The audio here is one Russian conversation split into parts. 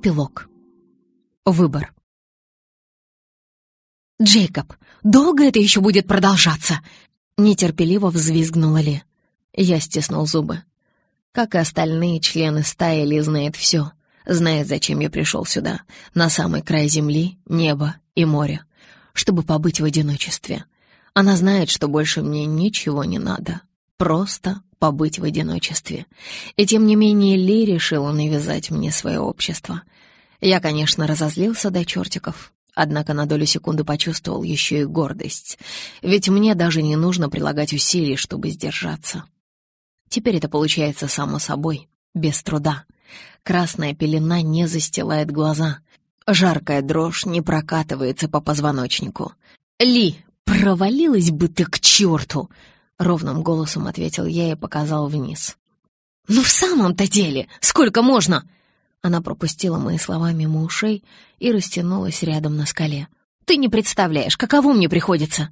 Эпилог. Выбор. «Джейкоб, долго это еще будет продолжаться?» Нетерпеливо взвизгнула Ли. Я стиснул зубы. Как и остальные члены стаи, Ли знает все. Знает, зачем я пришел сюда, на самый край земли, неба и моря, чтобы побыть в одиночестве. Она знает, что больше мне ничего не надо. Просто побыть в одиночестве. И тем не менее Ли решила навязать мне свое общество. Я, конечно, разозлился до чертиков, однако на долю секунды почувствовал еще и гордость. Ведь мне даже не нужно прилагать усилий, чтобы сдержаться. Теперь это получается само собой, без труда. Красная пелена не застилает глаза. Жаркая дрожь не прокатывается по позвоночнику. «Ли, провалилась бы ты к черту!» Ровным голосом ответил я и показал вниз. «Ну в самом-то деле, сколько можно?» Она пропустила мои слова мимо ушей и растянулась рядом на скале. «Ты не представляешь, каково мне приходится!»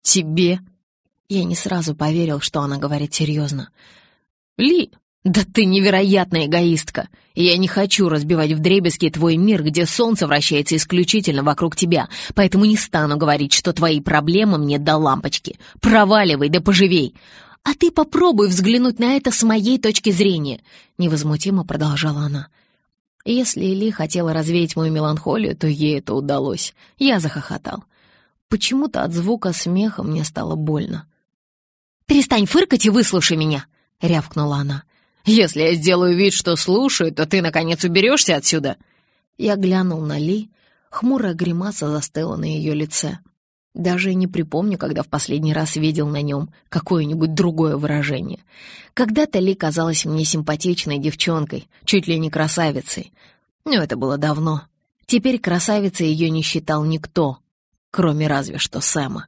«Тебе?» Я не сразу поверил, что она говорит серьезно. «Ли, да ты невероятная эгоистка, я не хочу разбивать вдребезги твой мир, где солнце вращается исключительно вокруг тебя, поэтому не стану говорить, что твои проблемы мне до лампочки. Проваливай, да поживей!» «А ты попробуй взглянуть на это с моей точки зрения», — невозмутимо продолжала она. Если Ли хотела развеять мою меланхолию, то ей это удалось. Я захохотал. Почему-то от звука смеха мне стало больно. «Перестань фыркать и выслушай меня!» — рявкнула она. «Если я сделаю вид, что слушаю, то ты, наконец, уберешься отсюда!» Я глянул на Ли. Хмурая гримаса застыла на ее лице. Даже не припомню, когда в последний раз видел на нем какое-нибудь другое выражение. Когда-то Ли казалась мне симпатичной девчонкой, чуть ли не красавицей. Но это было давно. Теперь красавицей ее не считал никто, кроме разве что Сэма.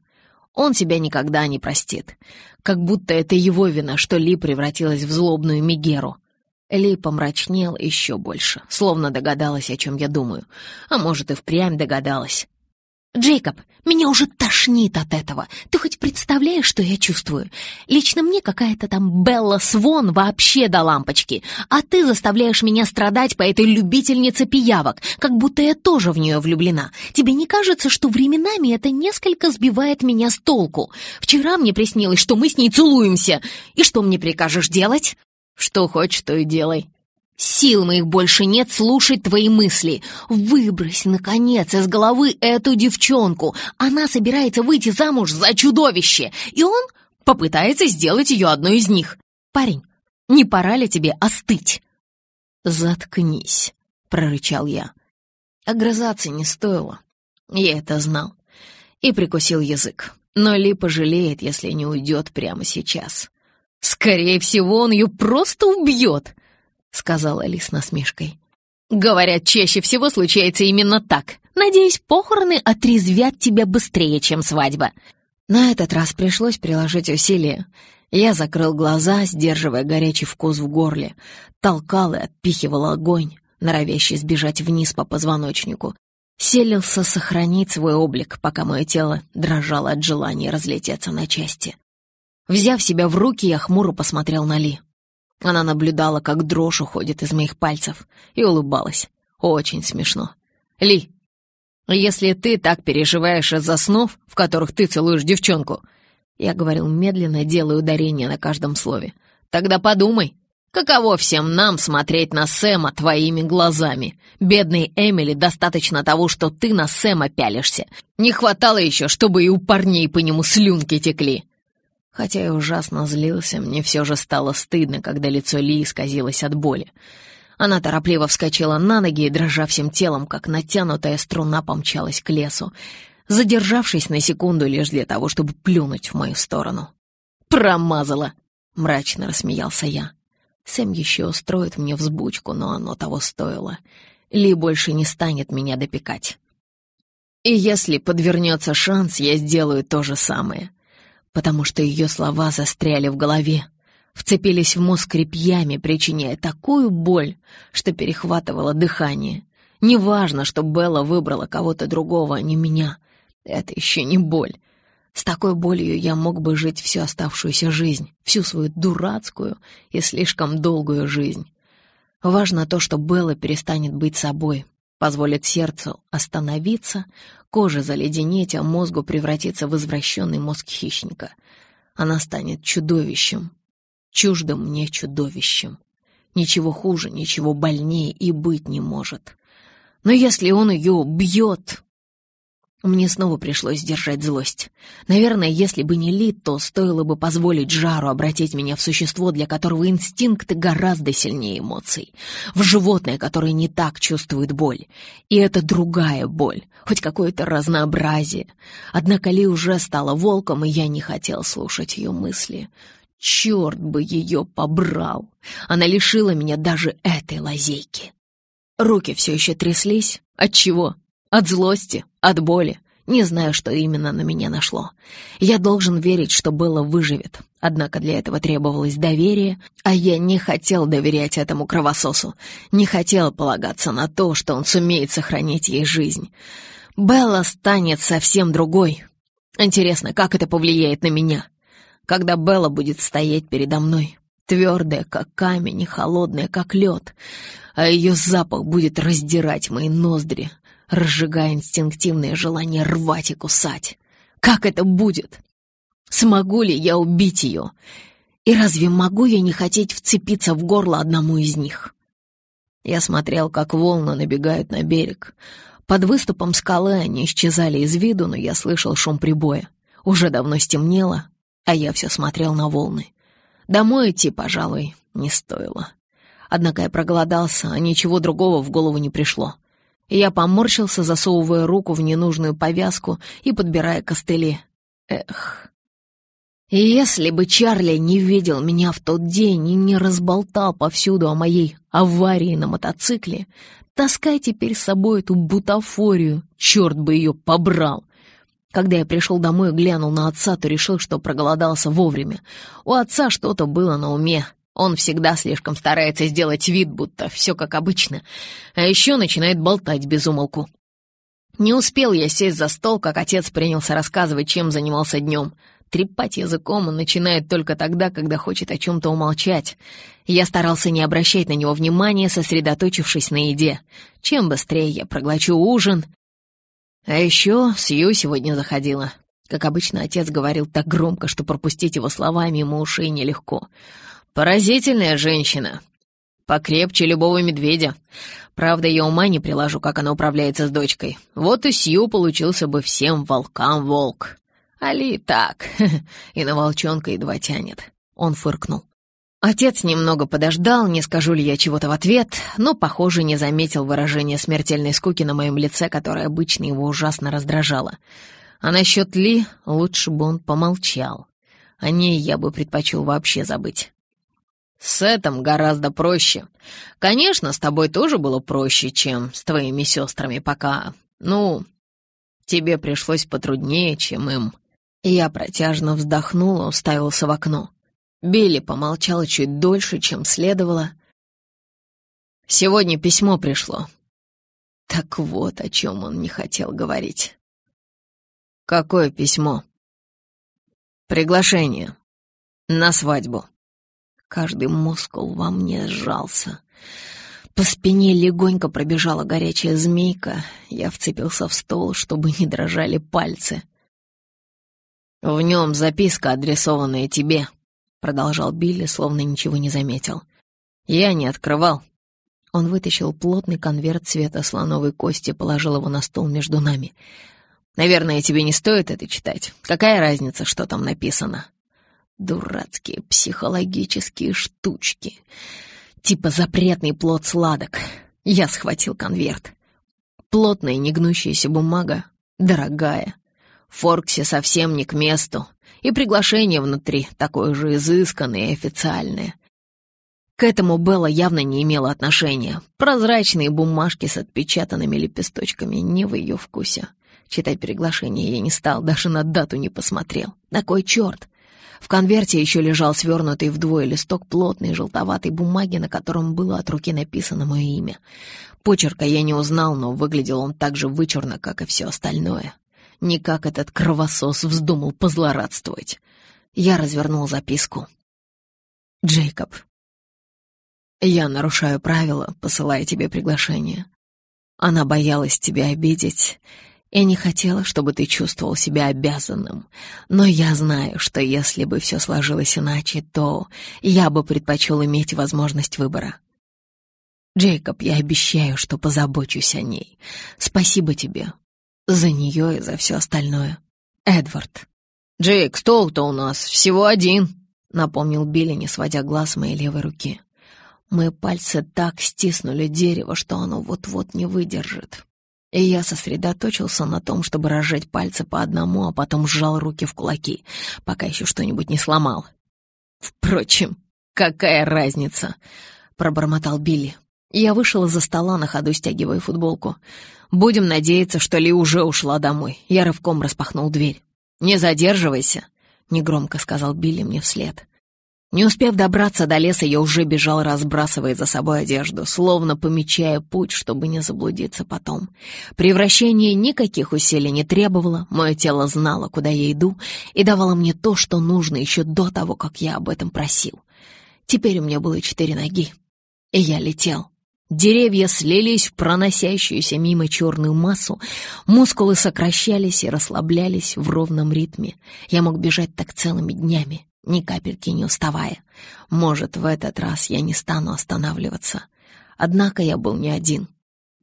Он себя никогда не простит. Как будто это его вина, что Ли превратилась в злобную Мегеру. Ли помрачнел еще больше, словно догадалась, о чем я думаю. А может, и впрямь догадалась. «Джейкоб, меня уже тошнит от этого. Ты хоть представляешь, что я чувствую? Лично мне какая-то там Белла Свон вообще до лампочки, а ты заставляешь меня страдать по этой любительнице пиявок, как будто я тоже в нее влюблена. Тебе не кажется, что временами это несколько сбивает меня с толку? Вчера мне приснилось, что мы с ней целуемся. И что мне прикажешь делать?» «Что хочешь, то и делай», Сил моих больше нет слушать твои мысли. Выбрось, наконец, из головы эту девчонку. Она собирается выйти замуж за чудовище, и он попытается сделать ее одной из них. Парень, не пора ли тебе остыть?» «Заткнись», — прорычал я. Огрызаться не стоило. Я это знал. И прикусил язык. Но Ли пожалеет, если не уйдет прямо сейчас. Скорее всего, он ее просто убьет. — сказала Ли с насмешкой. «Говорят, чаще всего случается именно так. Надеюсь, похороны отрезвят тебя быстрее, чем свадьба». На этот раз пришлось приложить усилия. Я закрыл глаза, сдерживая горячий вкус в горле, толкал и отпихивал огонь, норовящий сбежать вниз по позвоночнику. Селился сохранить свой облик, пока мое тело дрожало от желания разлететься на части. Взяв себя в руки, я хмуро посмотрел на Ли. Она наблюдала, как дрожь уходит из моих пальцев, и улыбалась. Очень смешно. «Ли, если ты так переживаешь из-за снов, в которых ты целуешь девчонку...» Я говорил медленно, делая ударение на каждом слове. «Тогда подумай, каково всем нам смотреть на Сэма твоими глазами? Бедной Эмили достаточно того, что ты на Сэма пялишься. Не хватало еще, чтобы и у парней по нему слюнки текли». Хотя я ужасно злился, мне все же стало стыдно, когда лицо Ли исказилось от боли. Она торопливо вскочила на ноги и, дрожа всем телом, как натянутая струна, помчалась к лесу, задержавшись на секунду лишь для того, чтобы плюнуть в мою сторону. «Промазала!» — мрачно рассмеялся я. «Сэм еще устроит мне взбучку, но оно того стоило. Ли больше не станет меня допекать. И если подвернется шанс, я сделаю то же самое» потому что ее слова застряли в голове, вцепились в мозг репьями, причиняя такую боль, что перехватывало дыхание. Неважно, что Белла выбрала кого-то другого, а не меня. Это еще не боль. С такой болью я мог бы жить всю оставшуюся жизнь, всю свою дурацкую и слишком долгую жизнь. Важно то, что Белла перестанет быть собой, позволит сердцу остановиться, коже заледенеть, а мозгу превратиться в извращенный мозг хищника. Она станет чудовищем, чуждым мне чудовищем. Ничего хуже, ничего больнее и быть не может. Но если он ее бьет, мне снова пришлось сдержать злость. Наверное, если бы не Лид, то стоило бы позволить Жару обратить меня в существо, для которого инстинкты гораздо сильнее эмоций. В животное, которое не так чувствует боль. И это другая боль, хоть какое-то разнообразие. Однако Ли уже стала волком, и я не хотел слушать ее мысли. Черт бы ее побрал! Она лишила меня даже этой лазейки. Руки все еще тряслись. От чего? От злости, от боли. Не знаю, что именно на меня нашло. Я должен верить, что Белла выживет. Однако для этого требовалось доверие, а я не хотел доверять этому кровососу. Не хотел полагаться на то, что он сумеет сохранить ей жизнь. Белла станет совсем другой. Интересно, как это повлияет на меня? Когда Белла будет стоять передо мной, твердая, как камень, и холодная, как лед, а ее запах будет раздирать мои ноздри, разжигая инстинктивное желание рвать и кусать. Как это будет? Смогу ли я убить ее? И разве могу я не хотеть вцепиться в горло одному из них? Я смотрел, как волны набегают на берег. Под выступом скалы они исчезали из виду, но я слышал шум прибоя. Уже давно стемнело, а я все смотрел на волны. Домой идти, пожалуй, не стоило. Однако я проголодался, а ничего другого в голову не пришло. Я поморщился, засовывая руку в ненужную повязку и подбирая костыли. Эх. Если бы Чарли не видел меня в тот день и не разболтал повсюду о моей аварии на мотоцикле, таскай теперь с собой эту бутафорию, черт бы ее побрал. Когда я пришел домой и глянул на отца, то решил, что проголодался вовремя. У отца что-то было на уме, он всегда слишком старается сделать вид, будто все как обычно, а еще начинает болтать без умолку. Не успел я сесть за стол, как отец принялся рассказывать, чем занимался днем. Трепать языком он начинает только тогда, когда хочет о чем-то умолчать. Я старался не обращать на него внимания, сосредоточившись на еде. Чем быстрее я проглочу ужин... А еще Сью сегодня заходила. Как обычно, отец говорил так громко, что пропустить его слова мимо ушей нелегко. Поразительная женщина. Покрепче любого медведя. Правда, я ума не приложу, как она управляется с дочкой. Вот и Сью получился бы всем волкам волк. Али так, и на волчонка едва тянет. Он фыркнул. Отец немного подождал, не скажу ли я чего-то в ответ, но, похоже, не заметил выражения смертельной скуки на моем лице, которое обычно его ужасно раздражало. А насчет Ли лучше бы он помолчал. О ней я бы предпочел вообще забыть. С этим гораздо проще. Конечно, с тобой тоже было проще, чем с твоими сестрами пока. Ну, тебе пришлось потруднее, чем им. Я протяжно вздохнула, уставился в окно. Билли помолчал чуть дольше, чем следовало. Сегодня письмо пришло. Так вот, о чем он не хотел говорить. Какое письмо? Приглашение. На свадьбу. Каждый мускул во мне сжался. По спине легонько пробежала горячая змейка. Я вцепился в стол, чтобы не дрожали пальцы. «В нем записка, адресованная тебе», — продолжал Билли, словно ничего не заметил. «Я не открывал». Он вытащил плотный конверт цвета слоновой кости, положил его на стол между нами. «Наверное, тебе не стоит это читать. Какая разница, что там написано?» Дурацкие психологические штучки. Типа запретный плод сладок. Я схватил конверт. Плотная негнущаяся бумага, дорогая. Форксе совсем не к месту. И приглашение внутри такое же изысканное и официальное. К этому Белла явно не имела отношения. Прозрачные бумажки с отпечатанными лепесточками не в ее вкусе. Читать приглашение я не стал, даже на дату не посмотрел. На кой черт? В конверте еще лежал свернутый вдвое листок плотной желтоватой бумаги, на котором было от руки написано мое имя. Почерка я не узнал, но выглядел он так же вычурно, как и все остальное. Не как этот кровосос вздумал позлорадствовать. Я развернул записку. «Джейкоб, Я нарушаю правила, посылая тебе приглашение. Она боялась тебя обидеть и не хотела, чтобы ты чувствовал себя обязанным. Но я знаю, что если бы все сложилось иначе, то я бы предпочел иметь возможность выбора. Джейкоб, я обещаю, что позабочусь о ней. Спасибо тебе. За нее и за все остальное. Эдвард. «Джейк, стол-то у нас всего один», — напомнил Билли, не сводя глаз моей левой руки. Мои пальцы так стиснули дерево, что оно вот-вот не выдержит. И я сосредоточился на том, чтобы разжать пальцы по одному, а потом сжал руки в кулаки, пока еще что-нибудь не сломал. «Впрочем, какая разница?» — пробормотал Билли. Я вышел из-за стола, на ходу стягивая футболку. «Будем надеяться, что Ли уже ушла домой». Я рывком распахнул дверь. «Не задерживайся», — негромко сказал Билли мне вслед. Не успев добраться до леса, я уже бежал, разбрасывая за собой одежду, словно помечая путь, чтобы не заблудиться потом. Превращение никаких усилий не требовало, мое тело знало, куда я иду, и давало мне то, что нужно еще до того, как я об этом просил. Теперь у меня было четыре ноги, и я летел. Деревья слились в проносящуюся мимо черную массу, мускулы сокращались и расслаблялись в ровном ритме. Я мог бежать так целыми днями ни капельки не уставая. Может, в этот раз я не стану останавливаться. Однако я был не один.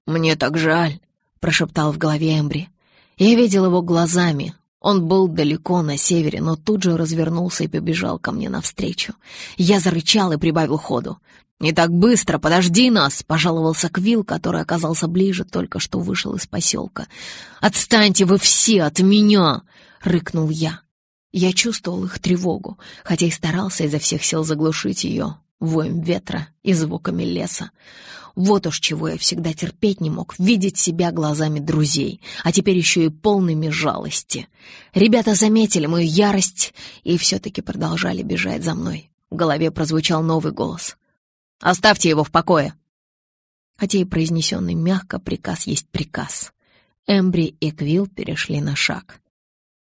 «Мне так жаль», — прошептал в голове Эмбри. Я видел его глазами. Он был далеко на севере, но тут же развернулся и побежал ко мне навстречу. Я зарычал и прибавил ходу. «Не так быстро, подожди нас!» — пожаловался Квилл, который оказался ближе, только что вышел из поселка. «Отстаньте вы все от меня!» — рыкнул я. Я чувствовал их тревогу, хотя и старался изо всех сил заглушить ее воем ветра и звуками леса. Вот уж чего я всегда терпеть не мог, видеть себя глазами друзей, а теперь еще и полными жалости. Ребята заметили мою ярость и все-таки продолжали бежать за мной. В голове прозвучал новый голос. «Оставьте его в покое!» Хотя и произнесенный мягко, приказ есть приказ. Эмбри и Квилл перешли на шаг.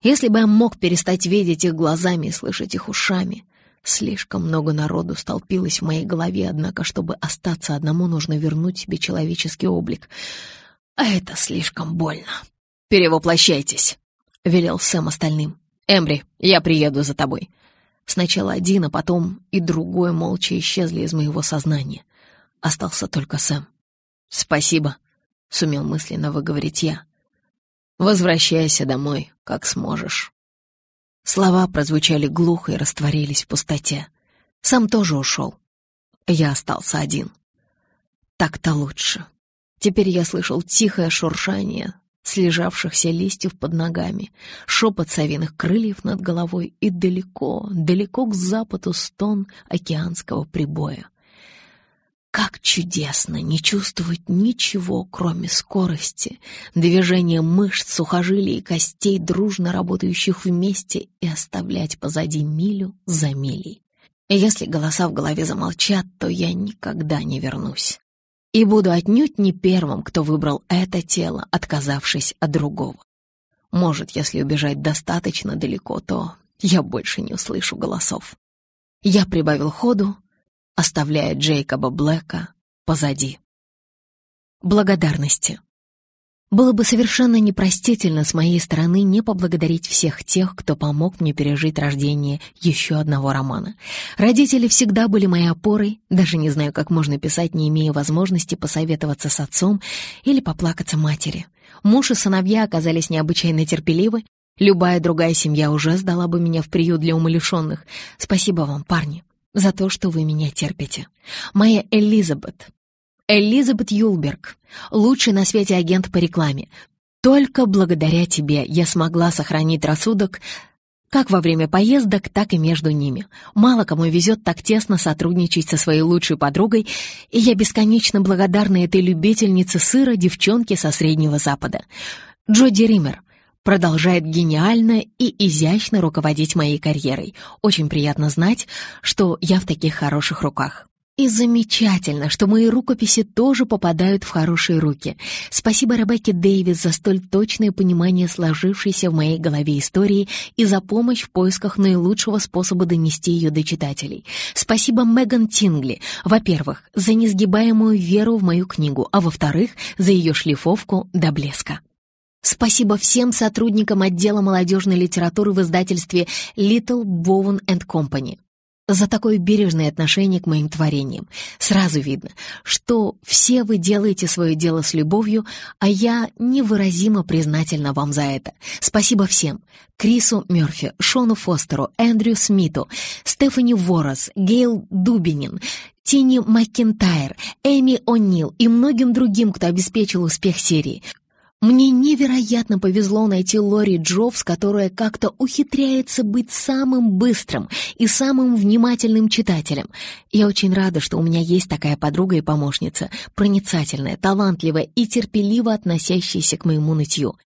Если бы я мог перестать видеть их глазами и слышать их ушами. Слишком много народу столпилось в моей голове, однако, чтобы остаться одному, нужно вернуть себе человеческий облик. А это слишком больно. «Перевоплощайтесь», — велел Сэм остальным. «Эмбри, я приеду за тобой». Сначала один, а потом и другой молча исчезли из моего сознания. Остался только Сэм. «Спасибо», — сумел мысленно выговорить я. Возвращайся домой, как сможешь». Слова прозвучали глухо и растворились в пустоте. Сам тоже ушел. Я остался один. Так-то лучше. Теперь я слышал тихое шуршание слежавшихся листьев под ногами, шепот совиных крыльев над головой и далеко, далеко к западу стон океанского прибоя. Как чудесно не чувствовать ничего, кроме скорости, движения мышц, сухожилий и костей, дружно работающих вместе, и оставлять позади милю за милей. Если голоса в голове замолчат, то я никогда не вернусь. И буду отнюдь не первым, кто выбрал это тело, отказавшись от другого. Может, если убежать достаточно далеко, то я больше не услышу голосов. Я прибавил ходу, оставляя Джейкоба Блэка позади. Благодарности. Было бы совершенно непростительно с моей стороны не поблагодарить всех тех, кто помог мне пережить рождение еще одного романа. Родители всегда были моей опорой, даже не знаю, как можно писать, не имея возможности посоветоваться с отцом или поплакаться матери. Муж и сыновья оказались необычайно терпеливы, любая другая семья уже сдала бы меня в приют для умалишенных. Спасибо вам, парни за то, что вы меня терпите. Моя Элизабет. Элизабет Юлберг, лучший на свете агент по рекламе. Только благодаря тебе я смогла сохранить рассудок как во время поездок, так и между ними. Мало кому везет так тесно сотрудничать со своей лучшей подругой, и я бесконечно благодарна этой любительнице сыра девчонке со Среднего Запада. Джоди Риммер — продолжает гениально и изящно руководить моей карьерой. Очень приятно знать, что я в таких хороших руках. И замечательно, что мои рукописи тоже попадают в хорошие руки. Спасибо Ребекке Дэвис за столь точное понимание сложившейся в моей голове истории и за помощь в поисках наилучшего способа донести ее до читателей. Спасибо Меган Тингли, во-первых, за несгибаемую веру в мою книгу, а во-вторых, за ее шлифовку до блеска. Спасибо всем сотрудникам отдела молодежной литературы в издательстве Little Bowen Company за такое бережное отношение к моим творениям. Сразу видно, что все вы делаете свое дело с любовью, а я невыразимо признательна вам за это. Спасибо всем. Крису Мёрфи, Шону Фостеру, Эндрю Смиту, Стефани Ворос, Гейл Дубинин, Тини Маккентайр, Эми О'Нил и многим другим, кто обеспечил успех серии. Мне невероятно повезло найти Лори Джовс, которая как-то ухитряется быть самым быстрым и самым внимательным читателем. Я очень рада, что у меня есть такая подруга и помощница, проницательная, талантливая и терпеливо относящаяся к моему нытью.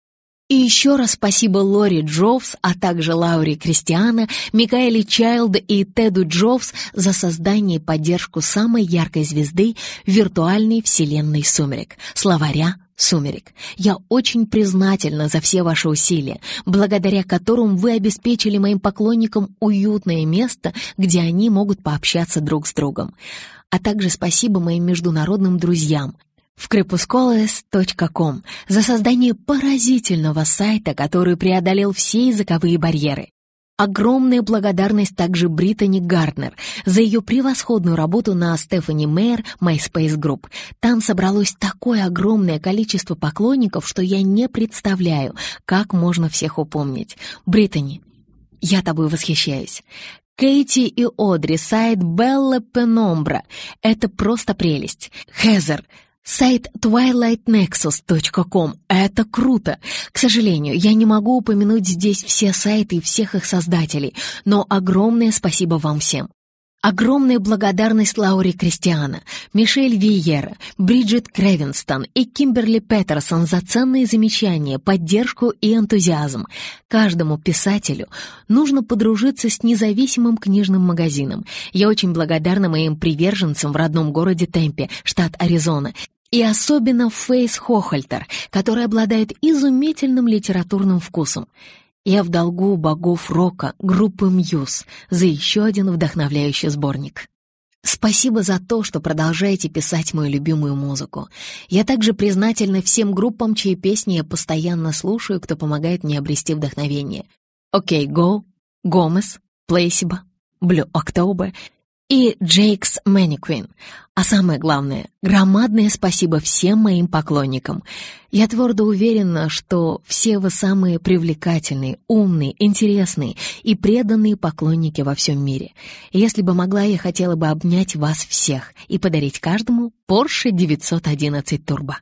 И еще раз спасибо Лори Джовс, а также Лауре Кристиана, Микаэле Чайлд и Теду Джовс за создание и поддержку самой яркой звезды виртуальной вселенной «Сумерек» — словаря «Сумерек». Я очень признательна за все ваши усилия, благодаря которым вы обеспечили моим поклонникам уютное место, где они могут пообщаться друг с другом. А также спасибо моим международным друзьям, в crepuscules.com за создание поразительного сайта, который преодолел все языковые барьеры. Огромная благодарность также Британи Гарднер за ее превосходную работу на Стефани Мэйр MySpace Group. Там собралось такое огромное количество поклонников, что я не представляю, как можно всех упомнить. Британи, я тобой восхищаюсь. Кейти и Одри, сайт Белла Пеномбра. Это просто прелесть. Хезер, Сайт twilightnexus.com — это круто. К сожалению, я не могу упомянуть здесь все сайты и всех их создателей, но огромное спасибо вам всем. Огромная благодарность Лауре Кристиана, Мишель Виера, Бриджит Кревинстон и Кимберли Петерсон за ценные замечания, поддержку и энтузиазм. Каждому писателю нужно подружиться с независимым книжным магазином. Я очень благодарна моим приверженцам в родном городе Темпе, штат Аризона, и особенно Фейс Хохольтер, который обладает изумительным литературным вкусом. Я в долгу у богов рока группы Muse за еще один вдохновляющий сборник. Спасибо за то, что продолжаете писать мою любимую музыку. Я также признательна всем группам, чьи песни я постоянно слушаю, кто помогает мне обрести вдохновение. OK Go, Gomez, Placebo, Blue October и Джейкс Манеквин. А самое главное, громадное спасибо всем моим поклонникам. Я твердо уверена, что все вы самые привлекательные, умные, интересные и преданные поклонники во всем мире. Если бы могла, я хотела бы обнять вас всех и подарить каждому Porsche 911 Turbo.